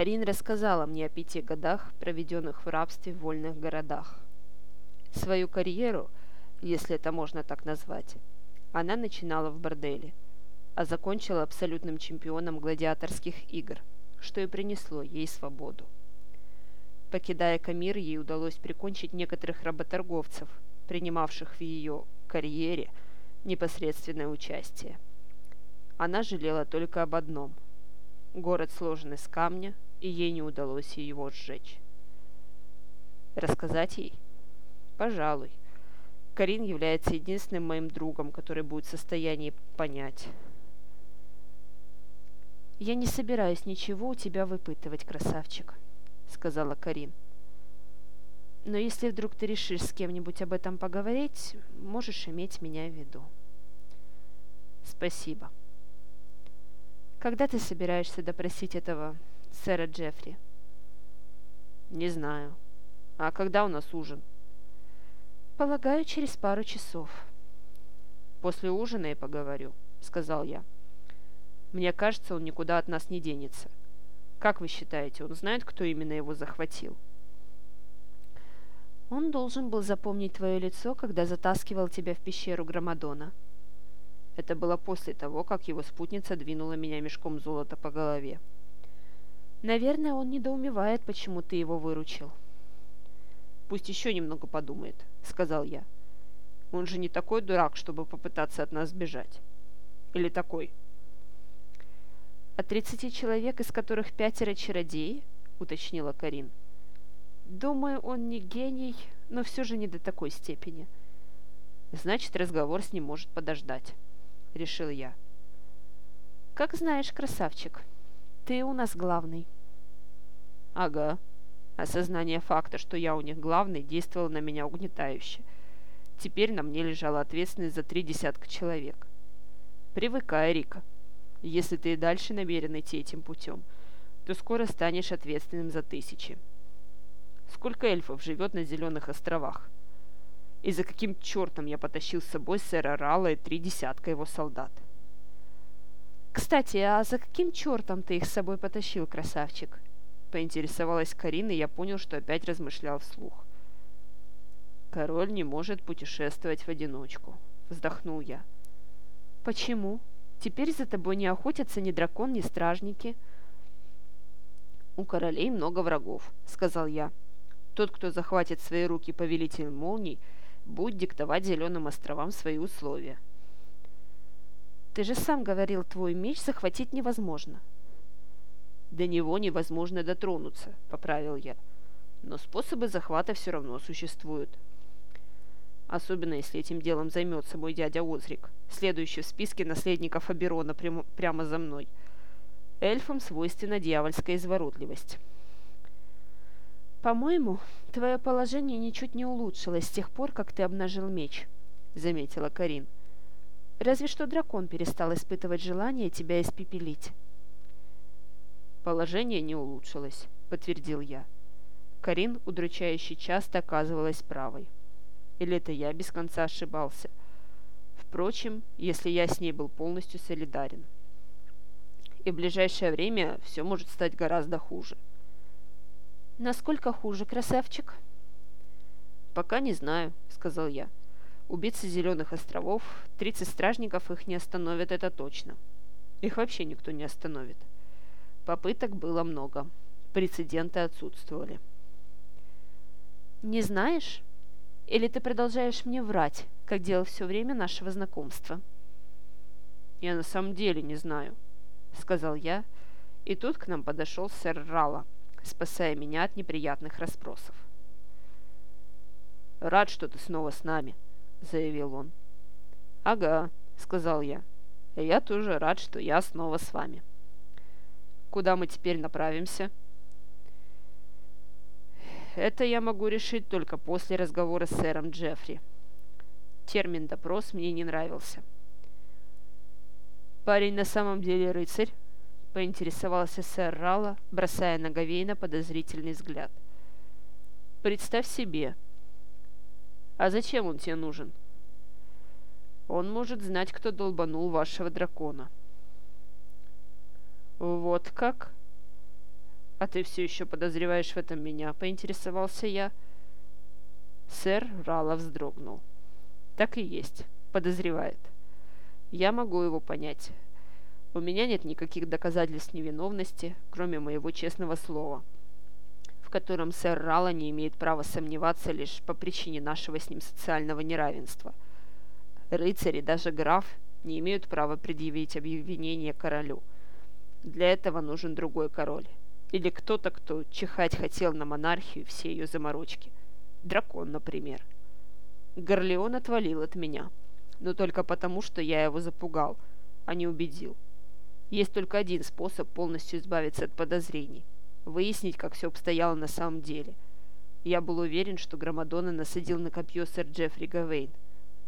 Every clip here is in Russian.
Карин рассказала мне о пяти годах, проведенных в рабстве в вольных городах. Свою карьеру, если это можно так назвать, она начинала в борделе, а закончила абсолютным чемпионом гладиаторских игр, что и принесло ей свободу. Покидая Камир, ей удалось прикончить некоторых работорговцев, принимавших в ее карьере непосредственное участие. Она жалела только об одном. Город сложен из камня, и ей не удалось его сжечь. Рассказать ей? Пожалуй. Карин является единственным моим другом, который будет в состоянии понять. «Я не собираюсь ничего у тебя выпытывать, красавчик», — сказала Карин. «Но если вдруг ты решишь с кем-нибудь об этом поговорить, можешь иметь меня в виду». «Спасибо». «Когда ты собираешься допросить этого сэра Джеффри?» «Не знаю. А когда у нас ужин?» «Полагаю, через пару часов». «После ужина я поговорю», — сказал я. «Мне кажется, он никуда от нас не денется. Как вы считаете, он знает, кто именно его захватил?» «Он должен был запомнить твое лицо, когда затаскивал тебя в пещеру Громадона». Это было после того, как его спутница двинула меня мешком золота по голове. «Наверное, он недоумевает, почему ты его выручил». «Пусть еще немного подумает», — сказал я. «Он же не такой дурак, чтобы попытаться от нас сбежать. Или такой?» «От тридцати человек, из которых пятеро чародеи?» — уточнила Карин. «Думаю, он не гений, но все же не до такой степени». «Значит, разговор с ним может подождать», — решил я. «Как знаешь, красавчик, ты у нас главный». «Ага», Осознание факта, что я у них главный, действовало на меня угнетающе. Теперь на мне лежала ответственность за три десятка человек. Привыкай, Рика. Если ты и дальше намерен идти этим путем, то скоро станешь ответственным за тысячи. Сколько эльфов живет на Зеленых островах? И за каким чертом я потащил с собой сэра Рала и три десятка его солдат? Кстати, а за каким чертом ты их с собой потащил, красавчик? Поинтересовалась Карина, и я понял, что опять размышлял вслух. «Король не может путешествовать в одиночку», — вздохнул я. «Почему? Теперь за тобой не охотятся ни дракон, ни стражники». «У королей много врагов», — сказал я. «Тот, кто захватит в свои руки повелитель молний, будет диктовать Зеленым островам свои условия». «Ты же сам говорил, твой меч захватить невозможно», до него невозможно дотронуться, поправил я. Но способы захвата все равно существуют. Особенно, если этим делом займется мой дядя Озрик, следующий в списке наследников Аберона прямо, прямо за мной. Эльфам свойственна дьявольская изворотливость. «По-моему, твое положение ничуть не улучшилось с тех пор, как ты обнажил меч», — заметила Карин. «Разве что дракон перестал испытывать желание тебя испепелить». Положение не улучшилось, подтвердил я. Карин удручающе часто оказывалась правой. Или это я без конца ошибался? Впрочем, если я с ней был полностью солидарен. И в ближайшее время все может стать гораздо хуже. «Насколько хуже, красавчик?» «Пока не знаю», — сказал я. «Убийцы Зеленых островов, 30 стражников их не остановят, это точно. Их вообще никто не остановит. Попыток было много. Прецеденты отсутствовали. «Не знаешь? Или ты продолжаешь мне врать, как делал все время нашего знакомства?» «Я на самом деле не знаю», — сказал я, и тут к нам подошел сэр Рала, спасая меня от неприятных расспросов. «Рад, что ты снова с нами», — заявил он. «Ага», — сказал я. «Я тоже рад, что я снова с вами». Куда мы теперь направимся? Это я могу решить только после разговора с сэром Джеффри. Термин «допрос» мне не нравился. «Парень на самом деле рыцарь?» — поинтересовался сэр Ралла, бросая на Гавейна подозрительный взгляд. «Представь себе. А зачем он тебе нужен?» «Он может знать, кто долбанул вашего дракона». «Вот как?» «А ты все еще подозреваешь в этом меня?» – поинтересовался я. Сэр Рала вздрогнул. «Так и есть. Подозревает. Я могу его понять. У меня нет никаких доказательств невиновности, кроме моего честного слова, в котором сэр Рала не имеет права сомневаться лишь по причине нашего с ним социального неравенства. Рыцари, даже граф, не имеют права предъявить обвинение королю. Для этого нужен другой король. Или кто-то, кто чихать хотел на монархию все ее заморочки. Дракон, например. Горлеон отвалил от меня, но только потому, что я его запугал, а не убедил. Есть только один способ полностью избавиться от подозрений – выяснить, как все обстояло на самом деле. Я был уверен, что Громадона насадил на копье сэр Джеффри Гавейн.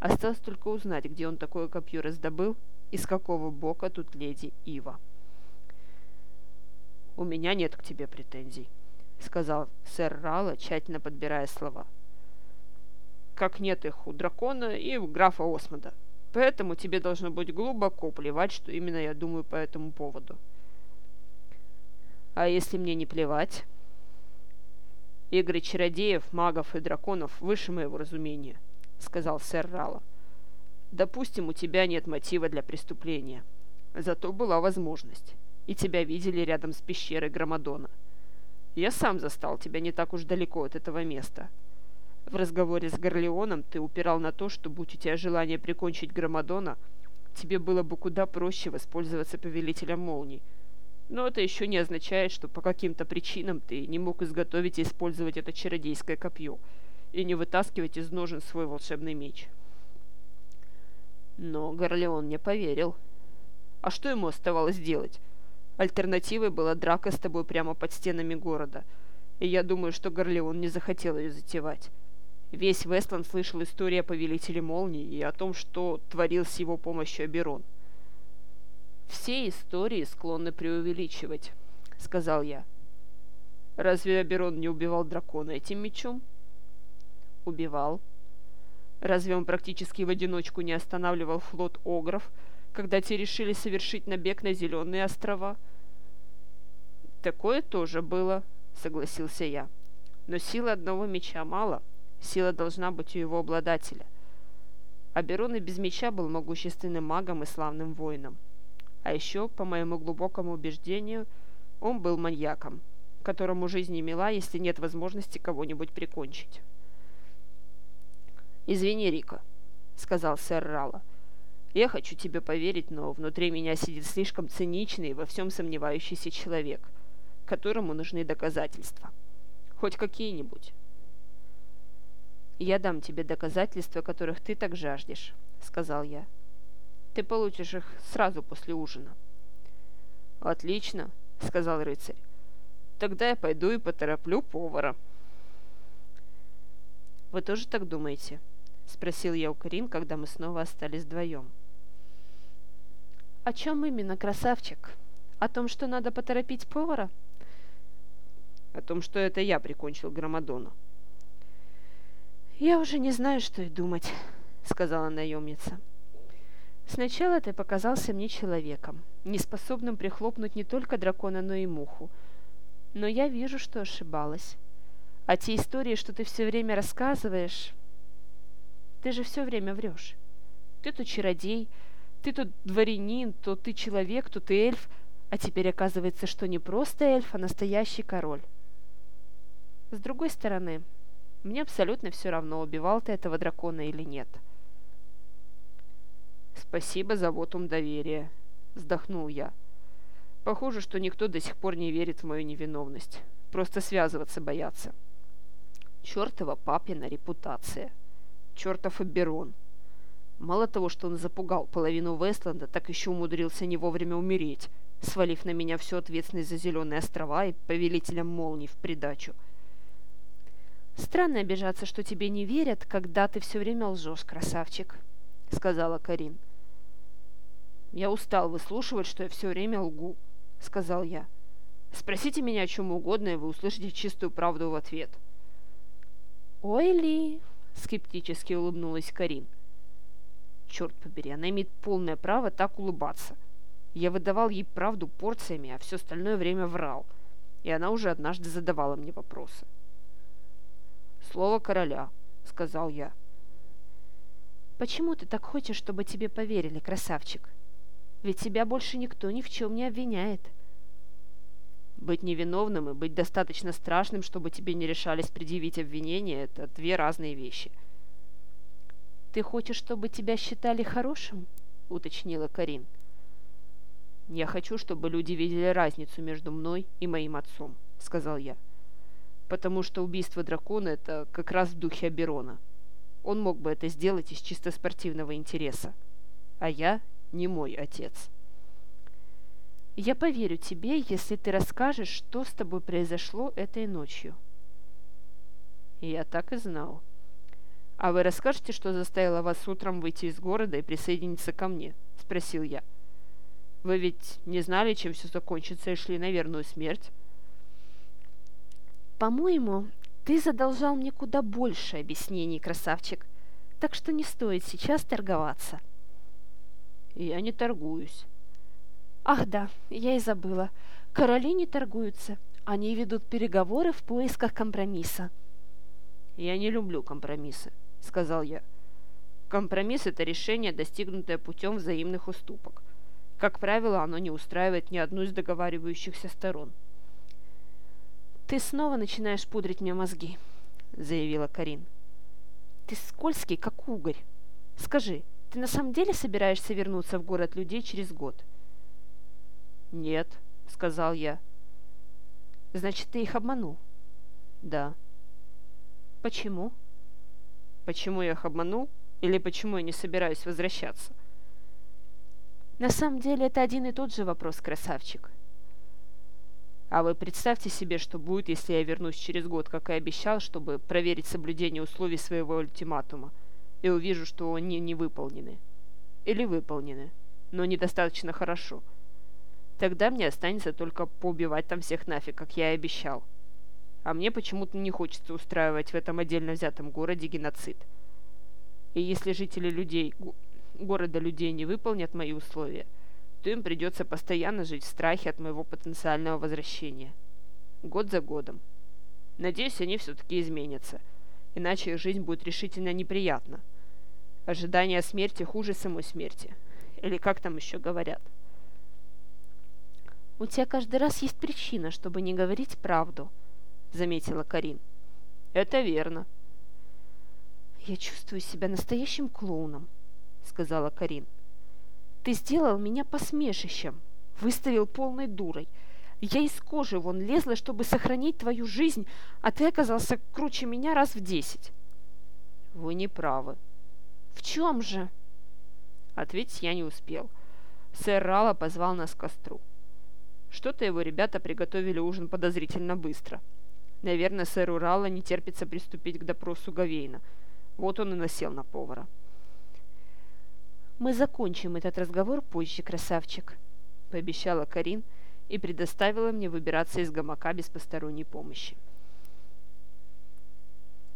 Осталось только узнать, где он такое копье раздобыл и с какого бока тут леди Ива. «У меня нет к тебе претензий», — сказал сэр Рала, тщательно подбирая слова. «Как нет их у дракона и у графа Осмода. Поэтому тебе должно быть глубоко плевать, что именно я думаю по этому поводу. А если мне не плевать? Игры чародеев, магов и драконов выше моего разумения, сказал сэр Рала. Допустим, у тебя нет мотива для преступления. Зато была возможность. И тебя видели рядом с пещерой Громадона. Я сам застал тебя не так уж далеко от этого места. — в разговоре с Горлеоном ты упирал на то, что будь у тебя желание прикончить Громадона, тебе было бы куда проще воспользоваться Повелителем Молний. Но это еще не означает, что по каким-то причинам ты не мог изготовить и использовать это чародейское копье и не вытаскивать из ножен свой волшебный меч. Но Горлеон не поверил. А что ему оставалось делать? Альтернативой была драка с тобой прямо под стенами города, и я думаю, что Горлеон не захотел ее затевать. Весь Вестланд слышал историю о Повелителе Молнии и о том, что творил с его помощью Аберон. «Все истории склонны преувеличивать», — сказал я. «Разве Аберон не убивал дракона этим мечом?» «Убивал». «Разве он практически в одиночку не останавливал флот Огров, когда те решили совершить набег на Зеленые острова?» «Такое тоже было», — согласился я. «Но силы одного меча мало». Сила должна быть у его обладателя. Аберон и без меча был могущественным магом и славным воином. А еще, по моему глубокому убеждению, он был маньяком, которому жизнь не мила, если нет возможности кого-нибудь прикончить. «Извини, Рика», — сказал сэр Рала. «Я хочу тебе поверить, но внутри меня сидит слишком циничный и во всем сомневающийся человек, которому нужны доказательства. Хоть какие-нибудь. «Я дам тебе доказательства, которых ты так жаждешь», — сказал я. «Ты получишь их сразу после ужина». «Отлично», — сказал рыцарь. «Тогда я пойду и потороплю повара». «Вы тоже так думаете?» — спросил я у Карин, когда мы снова остались вдвоем. «О чем именно, красавчик? О том, что надо поторопить повара?» «О том, что это я прикончил Громадона», «Я уже не знаю, что и думать», — сказала наемница. «Сначала ты показался мне человеком, неспособным прихлопнуть не только дракона, но и муху. Но я вижу, что ошибалась. А те истории, что ты все время рассказываешь... Ты же все время врешь. Ты то чародей, ты то дворянин, то ты человек, то ты эльф, а теперь оказывается, что не просто эльф, а настоящий король. С другой стороны, мне абсолютно все равно, убивал ты этого дракона или нет. «Спасибо за вотум доверия», — вздохнул я. «Похоже, что никто до сих пор не верит в мою невиновность. Просто связываться боятся. Чертова папина репутация. Чертов Аберон. Мало того, что он запугал половину Вестланда, так еще умудрился не вовремя умереть, свалив на меня всю ответственность за Зеленые острова и повелителем молний в придачу. «Странно обижаться, что тебе не верят, когда ты все время лжешь, красавчик», — сказала Карин. «Я устал выслушивать, что я все время лгу», — сказал я. «Спросите меня о чем угодно, и вы услышите чистую правду в ответ». «Ой, Ли!» — скептически улыбнулась Карин. «Черт побери, она имеет полное право так улыбаться. Я выдавал ей правду порциями, а все остальное время врал. и она уже однажды задавала мне вопросы. «Слово короля», — сказал я. «Почему ты так хочешь, чтобы тебе поверили, красавчик? Ведь тебя больше никто ни в чем не обвиняет». Быть невиновным и быть достаточно страшным, чтобы тебе не решались предъявить обвинение, это две разные вещи. «Ты хочешь, чтобы тебя считали хорошим?» — уточнила Карин. «Я хочу, чтобы люди видели разницу между мной и моим отцом», — сказал я. «Потому что убийство дракона — это как раз в духе Аберона. Он мог бы это сделать из чисто спортивного интереса. А я не мой отец». «Я поверю тебе, если ты расскажешь, что с тобой произошло этой ночью». «Я так и знал», «А вы расскажете, что заставило вас утром выйти из города и присоединиться ко мне?» – спросил я. «Вы ведь не знали, чем все закончится, и шли на верную смерть?» «По-моему, ты задолжал мне куда больше объяснений, красавчик, так что не стоит сейчас торговаться». «Я не торгуюсь». «Ах да, я и забыла. Короли не торгуются. Они ведут переговоры в поисках компромисса». «Я не люблю компромиссы», — сказал я. Компромисс – это решение, достигнутое путем взаимных уступок. Как правило, оно не устраивает ни одну из договаривающихся сторон. «Ты снова начинаешь пудрить мне мозги», – заявила Карин. «Ты скользкий, как угорь. Скажи, ты на самом деле собираешься вернуться в город людей через год?» «Нет», — сказал я. «Значит, ты их обманул?» «Да». «Почему?» Почему я их обманул? Или почему я не собираюсь возвращаться? На самом деле это один и тот же вопрос, красавчик. А вы представьте себе, что будет, если я вернусь через год, как и обещал, чтобы проверить соблюдение условий своего ультиматума, и увижу, что они не выполнены. Или выполнены, но недостаточно хорошо. Тогда мне останется только поубивать там всех нафиг, как я и обещал а мне почему-то не хочется устраивать в этом отдельно взятом городе геноцид. И если жители людей, города людей не выполнят мои условия, то им придется постоянно жить в страхе от моего потенциального возвращения. Год за годом. Надеюсь, они все-таки изменятся, иначе их жизнь будет решительно неприятна. Ожидание смерти хуже самой смерти. Или как там еще говорят. У тебя каждый раз есть причина, чтобы не говорить правду – заметила Карин. «Это верно». «Я чувствую себя настоящим клоуном», — сказала Карин. «Ты сделал меня посмешищем, выставил полной дурой. Я из кожи вон лезла, чтобы сохранить твою жизнь, а ты оказался круче меня раз в десять». «Вы не правы». «В чем же?» Ответить я не успел. Сэр Рала позвал нас к костру. Что-то его ребята приготовили ужин подозрительно быстро — Наверное, сэру Ралла не терпится приступить к допросу Гавейна. Вот он и насел на повара. «Мы закончим этот разговор позже, красавчик», — пообещала Карин и предоставила мне выбираться из гамака без посторонней помощи.